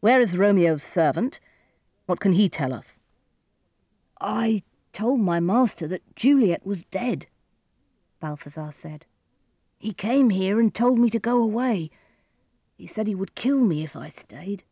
Where is Romeo's servant? What can he tell us? I told my master that Juliet was dead, Balthazar said. He came here and told me to go away. He said he would kill me if I stayed.